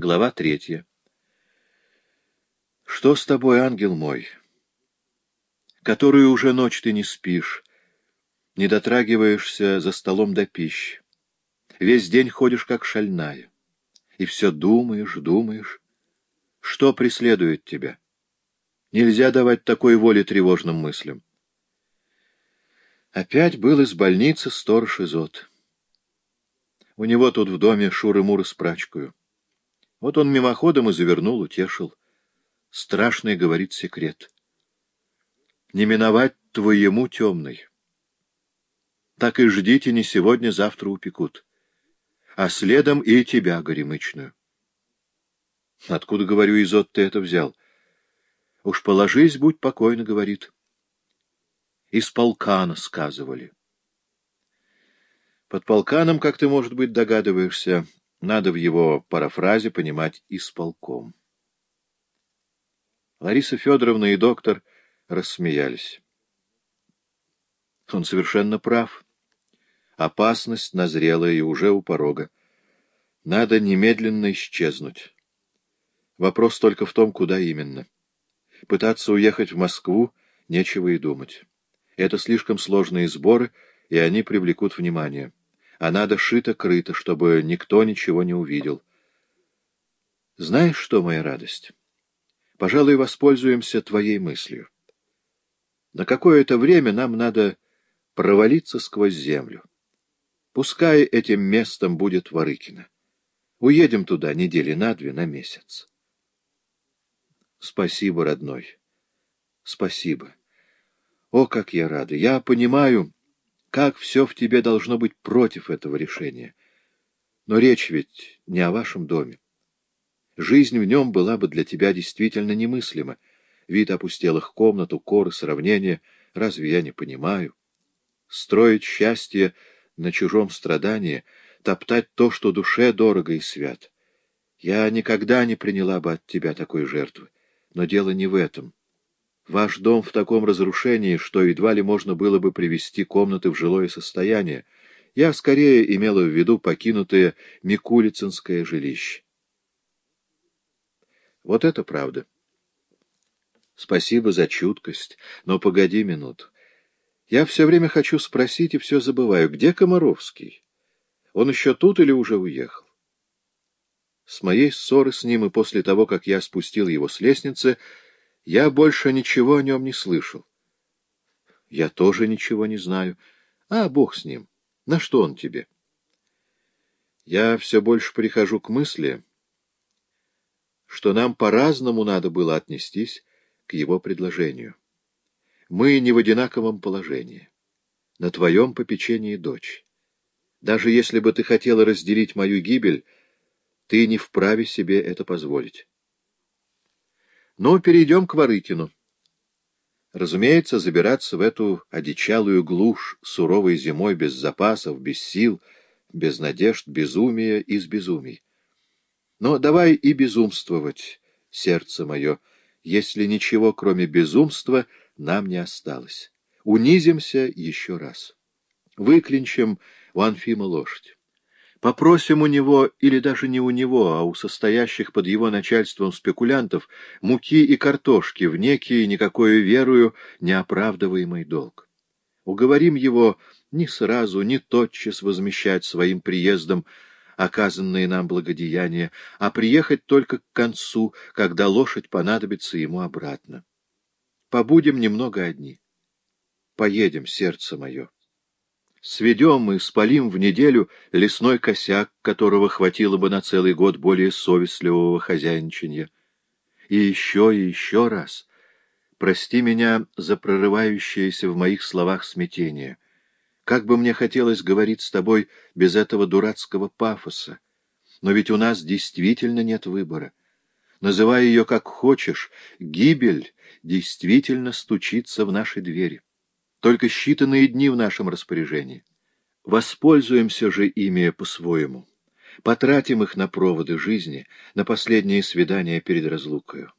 Глава третья. Что с тобой, ангел мой? Которую уже ночь ты не спишь, не дотрагиваешься за столом до пищи. Весь день ходишь как шальная, и все думаешь, думаешь. Что преследует тебя? Нельзя давать такой воли тревожным мыслям. Опять был из больницы сторож Изот. У него тут в доме шуры-муры с прачкою. Вот он мимоходом и завернул, утешил. Страшный, говорит, секрет. Не миновать твоему темный. Так и ждите, не сегодня, завтра упекут. А следом и тебя, горемычную. Откуда, говорю, Изот, ты это взял? Уж положись, будь покойно, говорит. Из полкана сказывали. Под полканом, как ты, может быть, догадываешься, надо в его парафразе понимать «исполком». Лариса Федоровна и доктор рассмеялись. Он совершенно прав. Опасность назрела и уже у порога. Надо немедленно исчезнуть. Вопрос только в том, куда именно. Пытаться уехать в Москву нечего и думать. Это слишком сложные сборы, и они привлекут внимание а надо шито-крыто, чтобы никто ничего не увидел. Знаешь что, моя радость? Пожалуй, воспользуемся твоей мыслью. На какое-то время нам надо провалиться сквозь землю. Пускай этим местом будет Ворыкино. Уедем туда недели на две, на месяц. Спасибо, родной. Спасибо. О, как я рада! Я понимаю... Как все в тебе должно быть против этого решения. Но речь ведь не о вашем доме. Жизнь в нем была бы для тебя действительно немыслима. Вид опустелых комнат, укоры, сравнения. Разве я не понимаю? Строить счастье на чужом страдании, топтать то, что душе дорого и свят. Я никогда не приняла бы от тебя такой жертвы. Но дело не в этом. Ваш дом в таком разрушении, что едва ли можно было бы привести комнаты в жилое состояние. Я скорее имела в виду покинутое Микулицинское жилище. Вот это правда. Спасибо за чуткость, но погоди минуту. Я все время хочу спросить и все забываю. Где Комаровский? Он еще тут или уже уехал? С моей ссоры с ним и после того, как я спустил его с лестницы, я больше ничего о нем не слышал. Я тоже ничего не знаю. А, бог с ним. На что он тебе? Я все больше прихожу к мысли, что нам по-разному надо было отнестись к его предложению. Мы не в одинаковом положении. На твоем попечении дочь. Даже если бы ты хотела разделить мою гибель, ты не вправе себе это позволить. Но перейдем к Ворыкину. Разумеется, забираться в эту одичалую глушь суровой зимой без запасов, без сил, без надежд, безумия из безумий. Но давай и безумствовать, сердце мое, если ничего, кроме безумства, нам не осталось. Унизимся еще раз. Выклинчим у Анфима лошадь. Попросим у него, или даже не у него, а у состоящих под его начальством спекулянтов, муки и картошки в некий, никакую верую, неоправдываемый долг. Уговорим его не сразу, не тотчас возмещать своим приездом оказанные нам благодеяния, а приехать только к концу, когда лошадь понадобится ему обратно. Побудем немного одни. Поедем, сердце мое. Сведем и спалим в неделю лесной косяк, которого хватило бы на целый год более совестливого хозяйничания. И еще и еще раз прости меня за прорывающееся в моих словах смятение. Как бы мне хотелось говорить с тобой без этого дурацкого пафоса. Но ведь у нас действительно нет выбора. Называй ее как хочешь, гибель действительно стучится в наши двери. Только считанные дни в нашем распоряжении. Воспользуемся же ими по-своему. Потратим их на проводы жизни, на последние свидания перед разлукою.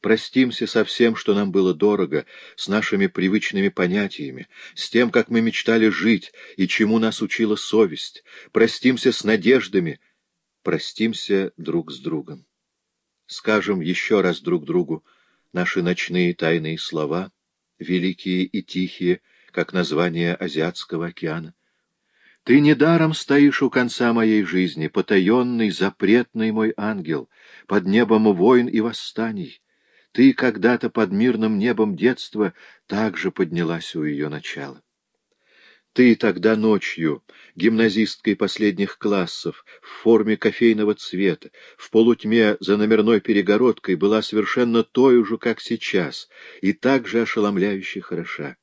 Простимся со всем, что нам было дорого, с нашими привычными понятиями, с тем, как мы мечтали жить и чему нас учила совесть. Простимся с надеждами, простимся друг с другом. Скажем еще раз друг другу наши ночные тайные слова, великие и тихие, как название Азиатского океана. Ты недаром стоишь у конца моей жизни, потаенный, запретный мой ангел, под небом войн и восстаний. Ты когда-то под мирным небом детства также поднялась у ее начала. Ты тогда ночью, гимназисткой последних классов, в форме кофейного цвета, в полутьме за номерной перегородкой, была совершенно той же, как сейчас, и так же ошеломляюще хороша.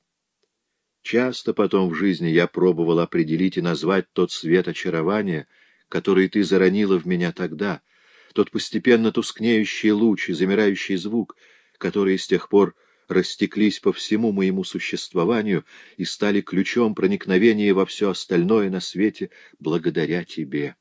Часто потом в жизни я пробовал определить и назвать тот свет очарования, который ты заронила в меня тогда, тот постепенно тускнеющий луч и замирающий звук, которые с тех пор растеклись по всему моему существованию и стали ключом проникновения во все остальное на свете благодаря тебе.